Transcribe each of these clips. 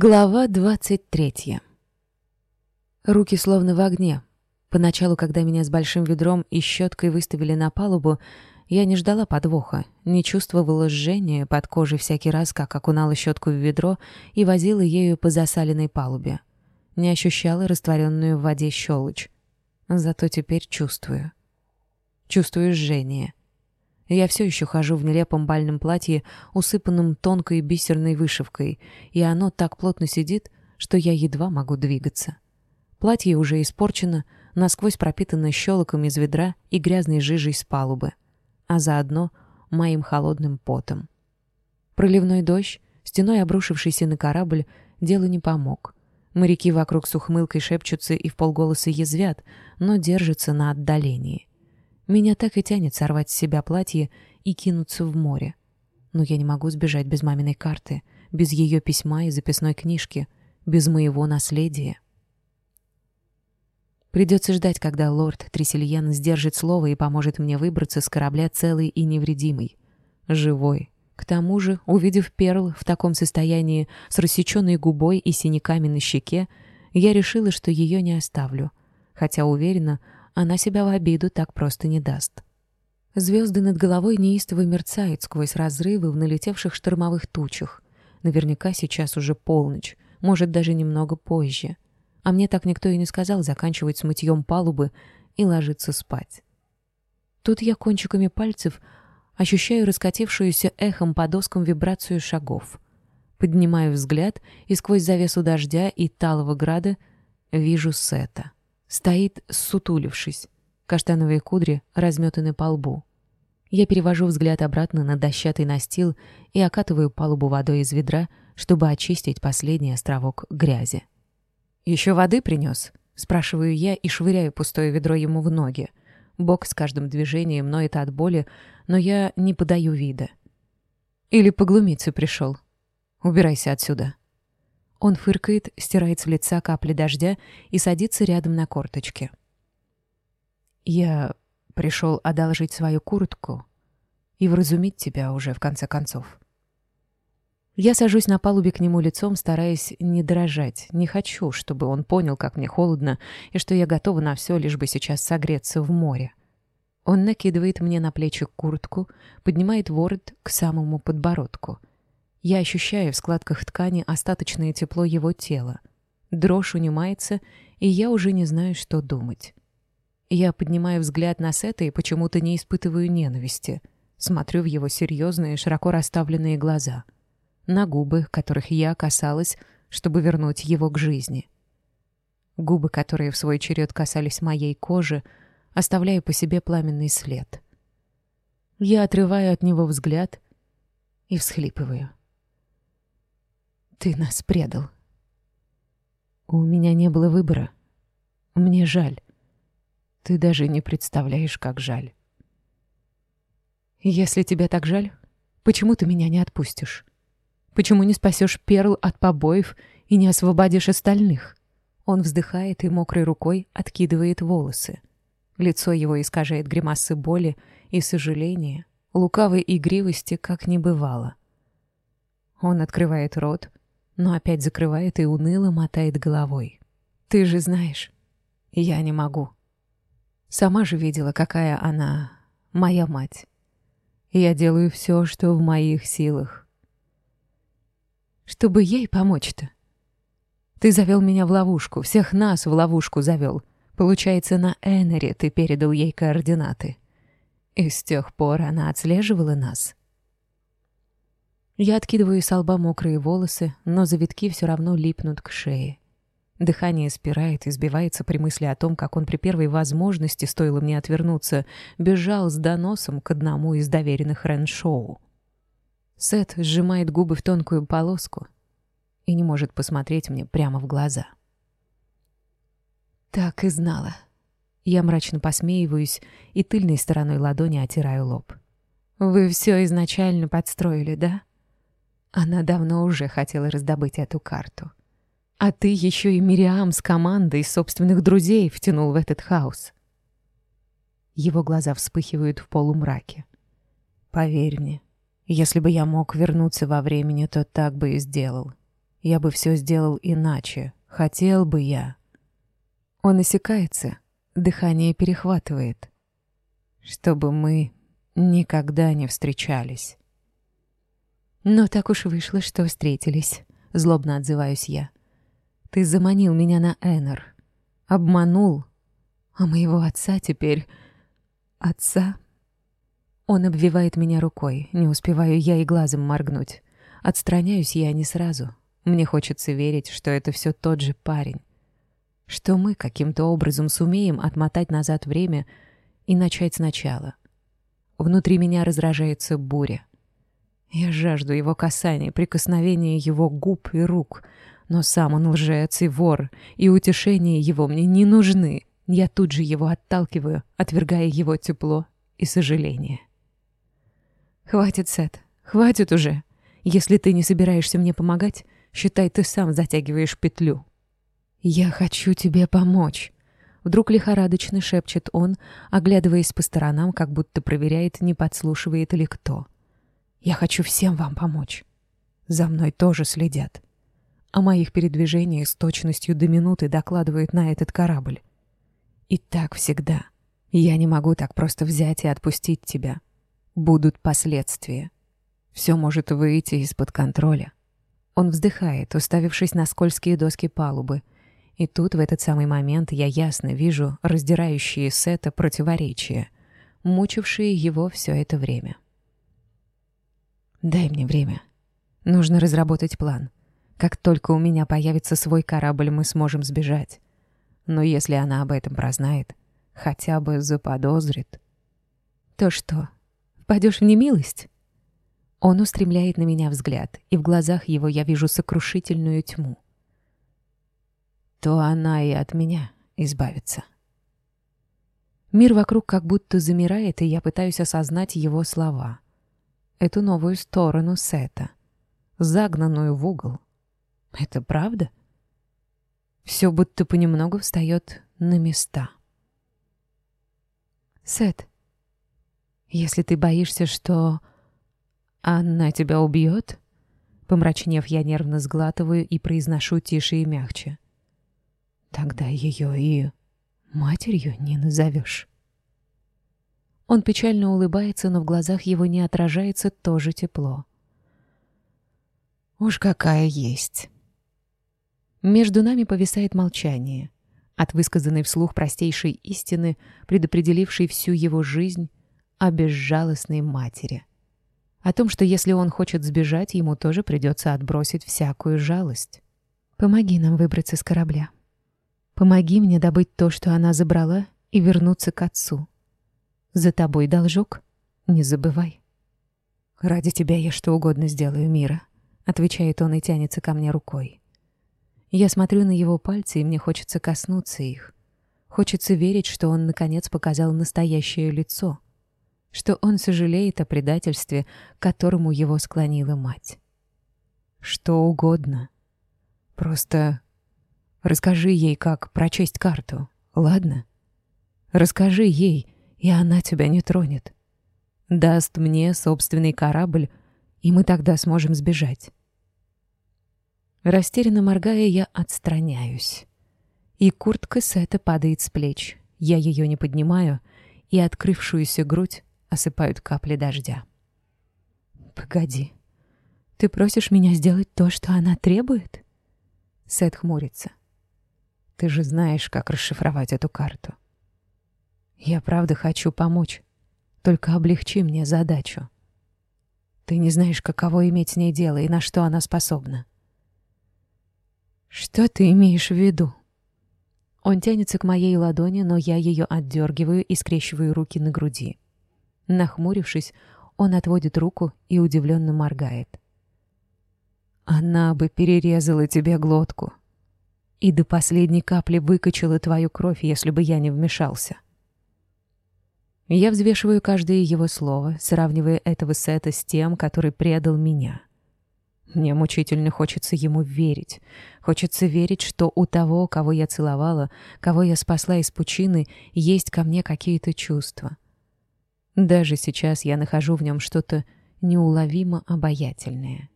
Глава 23. Руки словно в огне. Поначалу, когда меня с большим ведром и щеткой выставили на палубу, я не ждала подвоха, не чувствовала жжения под кожей всякий раз, как окунала щетку в ведро и возила ею по засаленной палубе. Не ощущала растворенную в воде щелочь. Зато теперь чувствую. Чувствую жжение. Я все еще хожу в нелепом бальном платье, усыпанном тонкой бисерной вышивкой, и оно так плотно сидит, что я едва могу двигаться. Платье уже испорчено, насквозь пропитано щелоком из ведра и грязной жижей с палубы, а заодно моим холодным потом. Проливной дождь, стеной обрушившийся на корабль, делу не помог. Моряки вокруг с ухмылкой шепчутся и в вполголоса язвят, но держатся на отдалении. Меня так и тянет сорвать с себя платье и кинуться в море. Но я не могу сбежать без маминой карты, без ее письма и записной книжки, без моего наследия. Придется ждать, когда лорд Тресельен сдержит слово и поможет мне выбраться с корабля целый и невредимый. Живой. К тому же, увидев Перл в таком состоянии, с рассеченной губой и синяками на щеке, я решила, что ее не оставлю. Хотя уверена, она себя в обиду так просто не даст. Звезды над головой неистово мерцают сквозь разрывы в налетевших штормовых тучах. Наверняка сейчас уже полночь, может, даже немного позже. А мне так никто и не сказал заканчивать с мытьем палубы и ложиться спать. Тут я кончиками пальцев ощущаю раскатившуюся эхом по доскам вибрацию шагов. Поднимаю взгляд и сквозь завесу дождя и талого града вижу Сета. Стоит, сутулившись. Каштановые кудри разметаны по лбу. Я перевожу взгляд обратно на дощатый настил и окатываю палубу водой из ведра, чтобы очистить последний островок грязи. «Еще воды принес?» — спрашиваю я и швыряю пустое ведро ему в ноги. Бог с каждым движением ноет от боли, но я не подаю вида. «Или поглумиться пришел. Убирайся отсюда», он фыркает, стирает с лица капли дождя и садится рядом на корточке. «Я пришел одолжить свою куртку и вразумить тебя уже, в конце концов». Я сажусь на палубе к нему лицом, стараясь не дрожать. Не хочу, чтобы он понял, как мне холодно, и что я готова на все, лишь бы сейчас согреться в море. Он накидывает мне на плечи куртку, поднимает ворот к самому подбородку — я ощущаю в складках ткани остаточное тепло его тела. Дрожь унимается, и я уже не знаю, что думать. Я поднимаю взгляд на Сета и почему-то не испытываю ненависти. Смотрю в его серьезные, широко расставленные глаза. На губы, которых я касалась, чтобы вернуть его к жизни. Губы, которые в свой черед касались моей кожи, оставляя по себе пламенный след. Я отрываю от него взгляд и всхлипываю. Ты нас предал. У меня не было выбора. Мне жаль. Ты даже не представляешь, как жаль. Если тебе так жаль, почему ты меня не отпустишь? Почему не спасешь Перл от побоев и не освободишь остальных? Он вздыхает и мокрой рукой откидывает волосы. Лицо его искажает гримасы боли и сожаления, лукавой игривости, как не бывало. Он открывает рот, но опять закрывает и уныло мотает головой. «Ты же знаешь, я не могу». Сама же видела, какая она, моя мать. Я делаю все, что в моих силах. Чтобы ей помочь-то. Ты завел меня в ловушку, всех нас в ловушку завел. Получается, на Эннере ты передал ей координаты. И с тех пор она отслеживала нас. Я откидываю с лба мокрые волосы, но завитки все равно липнут к шее. Дыхание спирает и сбивается при мысли о том, как он при первой возможности, стоило мне отвернуться, бежал с доносом к одному из доверенных Рен-шоу. Сет сжимает губы в тонкую полоску и не может посмотреть мне прямо в глаза. Так и знала. Я мрачно посмеиваюсь и тыльной стороной ладони отираю лоб. «Вы все изначально подстроили, да?» Она давно уже хотела раздобыть эту карту. А ты еще и Мириам с командой собственных друзей втянул в этот хаос. Его глаза вспыхивают в полумраке. Поверь мне, если бы я мог вернуться во времени, то так бы и сделал. Я бы все сделал иначе. Хотел бы я. Он осекается, дыхание перехватывает. Чтобы мы никогда не встречались. Но так уж вышло, что встретились. Злобно отзываюсь я. Ты заманил меня на Эннер. Обманул. А моего отца теперь... Отца? Он обвивает меня рукой. Не успеваю я и глазом моргнуть. Отстраняюсь я не сразу. Мне хочется верить, что это все тот же парень. Что мы каким-то образом сумеем отмотать назад время и начать сначала. Внутри меня раздражается буря. Я жажду его касания, прикосновения его губ и рук. Но сам он лжец и вор, и утешения его мне не нужны. Я тут же его отталкиваю, отвергая его тепло и сожаление. «Хватит, Сет, хватит уже. Если ты не собираешься мне помогать, считай, ты сам затягиваешь петлю». «Я хочу тебе помочь», — вдруг лихорадочно шепчет он, оглядываясь по сторонам, как будто проверяет, не подслушивает ли кто. «Я хочу всем вам помочь. За мной тоже следят. О моих передвижениях с точностью до минуты докладывает на этот корабль. И так всегда. Я не могу так просто взять и отпустить тебя будут последствия. Все может выйти из-под контроля. Он вздыхает, уставившись на скользкие доски палубы. И тут, в этот самый момент, я ясно вижу раздирающие Сета противоречия, мучившие его все это время. «Дай мне время. Нужно разработать план. Как только у меня появится свой корабль, мы сможем сбежать. Но если она об этом прознает, хотя бы заподозрит...» «То что, Впадешь в немилость?» Он устремляет на меня взгляд, и в глазах его я вижу сокрушительную тьму. То она и от меня избавится. Мир вокруг как будто замирает, и я пытаюсь осознать его слова. эту новую сторону Сета, загнанную в угол. Это правда? Все будто понемногу встает на места. Сет, если ты боишься, что она тебя убьет, помрачнев, я нервно сглатываю и произношу тише и мягче. Тогда ее и матерью не назовешь. Он печально улыбается, но в глазах его не отражается тоже тепло. «Уж какая есть!» Между нами повисает молчание. От высказанной вслух простейшей истины, предопределившей всю его жизнь, о безжалостной матери. О том, что если он хочет сбежать, ему тоже придется отбросить всякую жалость. «Помоги нам выбраться с корабля. Помоги мне добыть то, что она забрала, и вернуться к отцу», За тобой должок, не забывай». «Ради тебя я что угодно сделаю, Мира», — отвечает он и тянется ко мне рукой. Я смотрю на его пальцы, и мне хочется коснуться их. Хочется верить, что он, наконец, показал настоящее лицо — что он сожалеет о предательстве, к которому его склонила мать. Что угодно. Просто расскажи ей, как прочесть карту, ладно? Расскажи ей, и она тебя не тронет. Даст мне собственный корабль, и мы тогда сможем сбежать. Растерянно моргая, я отстраняюсь. И куртка Сета падает с плеч. Я ее не поднимаю, и открывшуюся грудь осыпают капли дождя. «Погоди, ты просишь меня сделать то, что она требует?» Сет хмурится. «Ты же знаешь, как расшифровать эту карту. Я правда хочу помочь, только облегчи мне задачу. Ты не знаешь, каково иметь с ней дело и на что она способна». «Что ты имеешь в виду?» Он тянется к моей ладони, но я ее отдергиваю и скрещиваю руки на груди. Нахмурившись, он отводит руку и удивленно моргает. «Она бы перерезала тебе глотку и до последней капли выкачала твою кровь, если бы я не вмешался». Я взвешиваю каждое его слово, сравнивая этого Сета с тем, который предал меня. Мне мучительно хочется ему верить. Хочется верить, что у того, кого я целовала, кого я спасла из пучины, есть ко мне какие-то чувства. Даже сейчас я нахожу в нем что-то неуловимо обаятельное.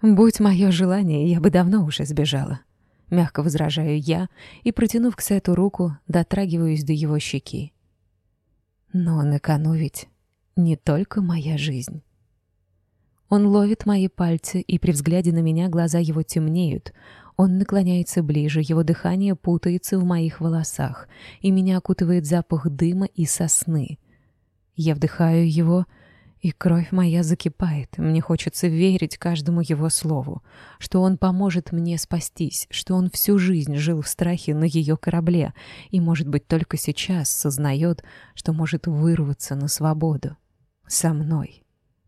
«Будь мое желание, я бы давно уже сбежала», — мягко возражаю я и, протянув к Сету руку, дотрагиваюсь до его щеки. Но он ведь не только моя жизнь. Он ловит мои пальцы, и при взгляде на меня глаза его темнеют. Он наклоняется ближе, его дыхание путается в моих волосах, и меня окутывает запах дыма и сосны. Я вдыхаю его, — и кровь моя закипает. Мне хочется верить каждому его слову, что он поможет мне спастись, что он всю жизнь жил в страхе на ее корабле и, может быть, только сейчас сознает, что может вырваться на свободу. Со мной.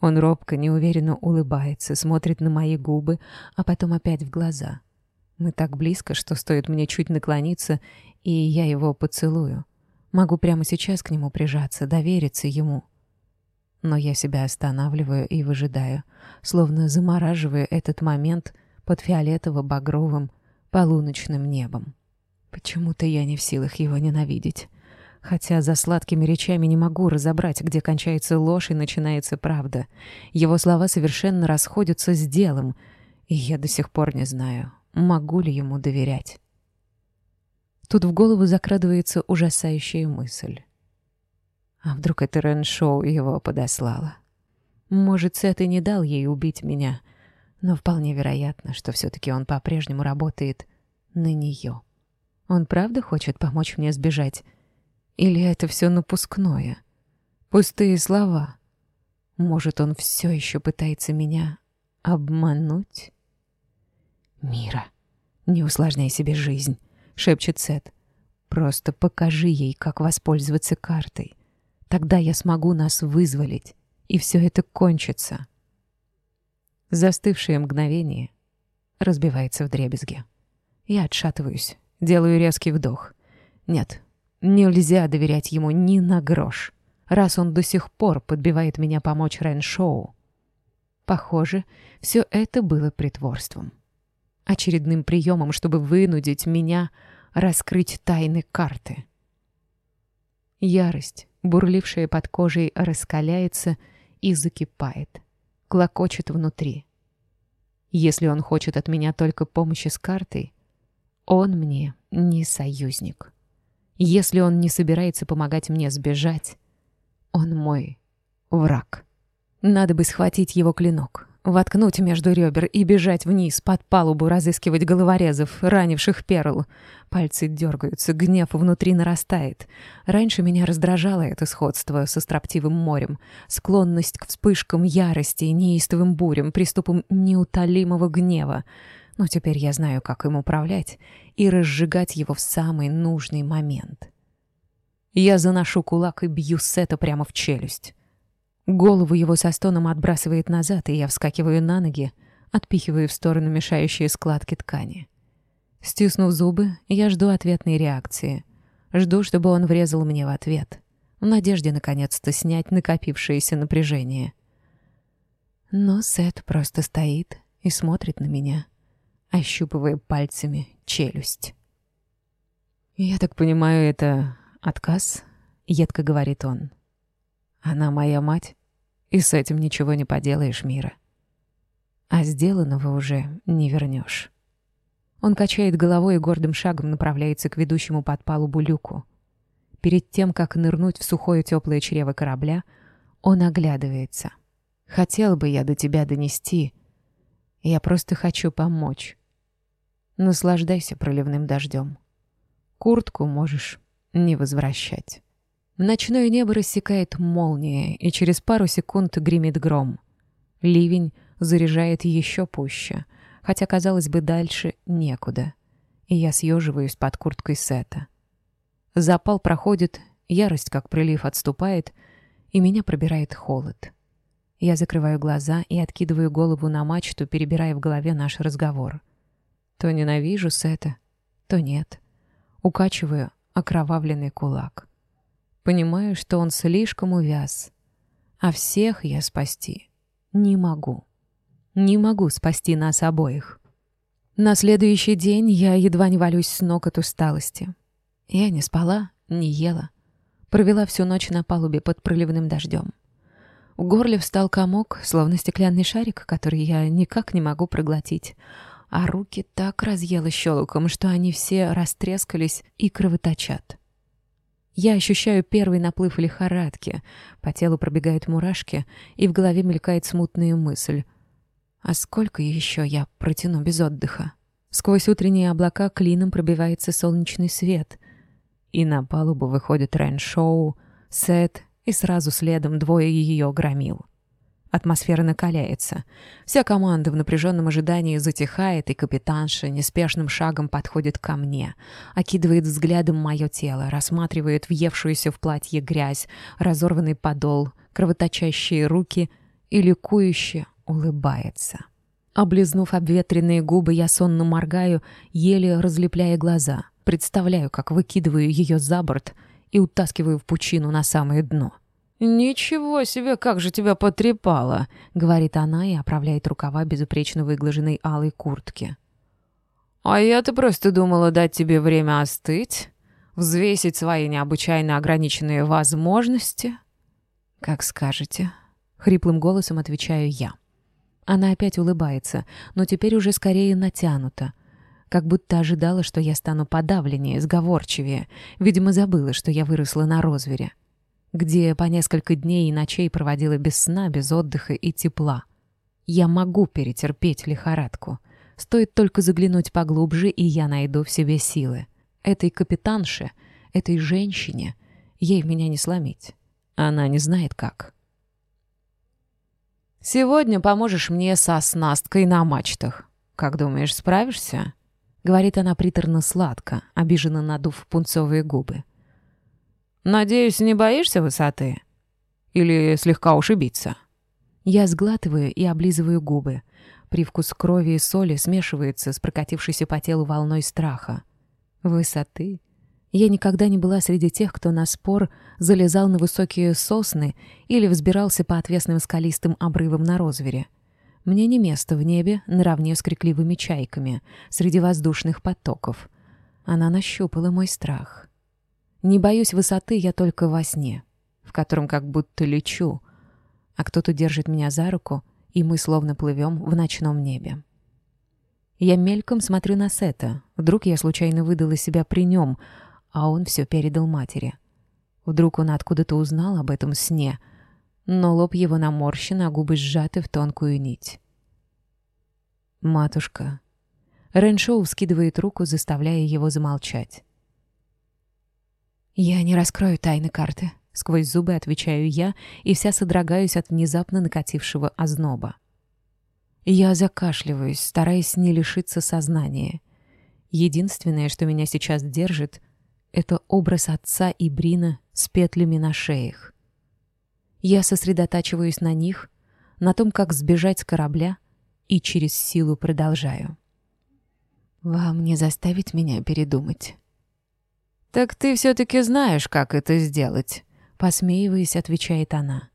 Он робко, неуверенно улыбается, смотрит на мои губы, а потом опять в глаза. Мы так близко, что стоит мне чуть наклониться, и я его поцелую. Могу прямо сейчас к нему прижаться, довериться ему. Но я себя останавливаю и выжидаю, словно замораживаю этот момент под фиолетово-багровым полуночным небом. Почему-то я не в силах его ненавидеть хотя за сладкими речами не могу разобрать, где кончается ложь и начинается правда. Его слова совершенно расходятся с делом, и я до сих пор не знаю, могу ли ему доверять. Тут в голову закрадывается ужасающая мысль. А А Вдруг это Реншоу его подослала. Может, Сет и не дал ей убить меня, но вполне вероятно, что все-таки он по-прежнему работает на нее. Он правда хочет помочь мне сбежать? Или это все напускное? Пустые слова. Может, он все еще пытается меня обмануть? «Мира, не усложняй себе жизнь», — шепчет Сет. «Просто покажи ей, как воспользоваться картой». Тогда я смогу нас вызволить, и все это кончится. Застывшее мгновение разбивается в дребезге. Я отшатываюсь, делаю резкий вдох. Нет, нельзя доверять ему ни на грош, раз он до сих пор подбивает меня помочь Рен-шоу. Похоже, все это было притворством. Очередным приемом, чтобы вынудить меня раскрыть тайны карты. Ярость, бурлившая под кожей, раскаляется и закипает, клокочет внутри. Если он хочет от меня только помощи с картой, он мне не союзник. Если он не собирается помогать мне сбежать, он мой враг. Надо бы схватить его клинок, воткнуть между ребер и бежать вниз под палубу, разыскивать головорезов, ранивших перл. Пальцы дергаются, гнев внутри нарастает. Раньше меня раздражало это сходство со строптивым морем, склонность к вспышкам ярости, неистовым бурям, приступам неутолимого гнева но теперь я знаю, как им управлять и разжигать его в самый нужный момент. Я заношу кулак и бью Сета прямо в челюсть. Голову его со стоном отбрасывает назад, и я вскакиваю на ноги, отпихиваю в сторону мешающие складки ткани. Стиснув зубы, я жду ответной реакции. Жду, чтобы он врезал мне в ответ, в надежде наконец-то снять накопившееся напряжение. Но Сет просто стоит и смотрит на меня — ощупывая пальцами челюсть. «Я так понимаю, это отказ?» — едко говорит он. «Она моя мать, и с этим ничего не поделаешь, Мира. А сделанного уже не вернешь». Он качает головой и гордым шагом направляется к ведущему под палубу люку. Перед тем, как нырнуть в сухое теплое чрево корабля, он оглядывается. «Хотел бы я до тебя донести. Я просто хочу помочь. Наслаждайся проливным дождем. Куртку можешь не возвращать. Ночное небо рассекает молния, и через пару секунд гремит гром. Ливень заряжает еще пуще, хотя, казалось бы, дальше некуда. И я съеживаюсь под курткой Сета. Запал проходит, ярость, как прилив, отступает, и меня пробирает холод. Я закрываю глаза и откидываю голову на мачту, перебирая в голове наш разговор. То ненавижу Сета, то нет. Укачиваю окровавленный кулак понимаю, что он слишком увяз. А всех я спасти не могу. Не могу спасти нас обоих. На следующий день я едва не валюсь с ног от усталости. Я не спала, не ела. Провела всю ночь на палубе под проливным дождем. В горле встал комок, словно стеклянный шарик, который я никак не могу проглотить. А руки так разъела щелоком, что они все растрескались и кровоточат. Я ощущаю первый наплыв лихорадки. По телу пробегают мурашки, и в голове мелькает смутная мысль. А сколько еще я протяну без отдыха? Сквозь утренние облака клином пробивается солнечный свет. И на палубу выходит Рен-шоу, Сет и сразу следом двое ее громил. Атмосфера накаляется. Вся команда в напряженном ожидании затихает, и капитанша неспешным шагом подходит ко мне, окидывает взглядом мое тело, рассматривает въевшуюся в платье грязь, разорванный подол, кровоточащие руки и ликующе улыбается. Облизнув обветренные губы, я сонно моргаю, еле разлепляя глаза. Представляю, как выкидываю ее за борт — и утаскиваю в пучину на самое дно. «Ничего себе, как же тебя потрепало!» — говорит она и оправляет рукава безупречно выглаженной алой куртки. «А я-то просто думала дать тебе время остыть, взвесить свои необычайно ограниченные возможности». «Как скажете», — хриплым голосом отвечаю я. Она опять улыбается, но теперь уже скорее натянута. Как будто ожидала, что я стану подавленнее, сговорчивее. Видимо, забыла, что я выросла на розвере. где по несколько дней и ночей проводила без сна, без отдыха и тепла. Я могу перетерпеть лихорадку. Стоит только заглянуть поглубже, и я найду в себе силы. Этой капитанше, этой женщине, ей меня не сломить. Она не знает как. «Сегодня поможешь мне со оснасткой на мачтах. Как думаешь, справишься?» — говорит она приторно-сладко, обиженно надув пунцовые губы. «Надеюсь, не боишься высоты? Или слегка ушибиться. Я сглатываю и облизываю губы. Привкус крови и соли смешивается с прокатившейся по телу волной страха. Высоты. Я никогда не была среди тех, кто на спор залезал на высокие сосны или взбирался по отвесным скалистым обрывам на розвере. Мне не место в небе наравне с крикливыми чайками среди воздушных потоков. Она нащупала мой страх. Не боюсь высоты, я только во сне, в котором как будто лечу, а кто-то держит меня за руку, и мы словно плывем в ночном небе. Я мельком смотрю на Сета. Вдруг я случайно выдала себя при нем, а он все передал матери. Вдруг он откуда-то узнал об этом сне, но лоб его наморщен, а губы сжаты в тонкую нить. «Матушка». Реншоу вскидывает руку, заставляя его замолчать. «Я не раскрою тайны карты», — сквозь зубы отвечаю я и вся содрогаюсь от внезапно накатившего озноба. Я закашливаюсь, стараясь не лишиться сознания. Единственное, что меня сейчас держит, — это образ отца и Брина с петлями на шеях. Я сосредотачиваюсь на них, на том, как сбежать с корабля, и через силу продолжаю. «Вам не заставить меня передумать?» «Так ты все-таки знаешь, как это сделать», — посмеиваясь, отвечает она.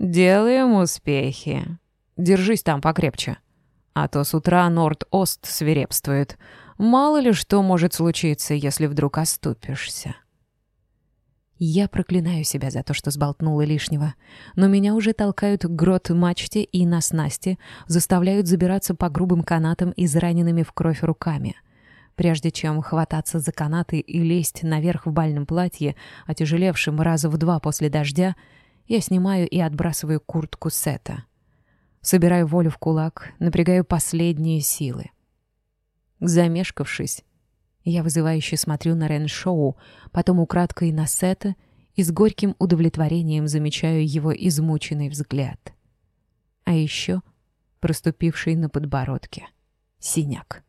«Делаем успехи. Держись там покрепче. А то с утра Норд-Ост свирепствует. Мало ли что может случиться, если вдруг оступишься». Я проклинаю себя за то, что сболтнула лишнего, но меня уже толкают к грот-мачте и на снасти, заставляют забираться по грубым канатам и израненными в кровь руками — прежде чем хвататься за канаты и лезть наверх в бальном платье, отяжелевшем раза в два после дождя, я снимаю и отбрасываю куртку Сета. Собираю волю в кулак, напрягаю последние силы. Замешкавшись, я вызывающе смотрю на Реншоу, потом украдкой на Сета и с горьким удовлетворением замечаю его измученный взгляд. А еще проступивший на подбородке синяк.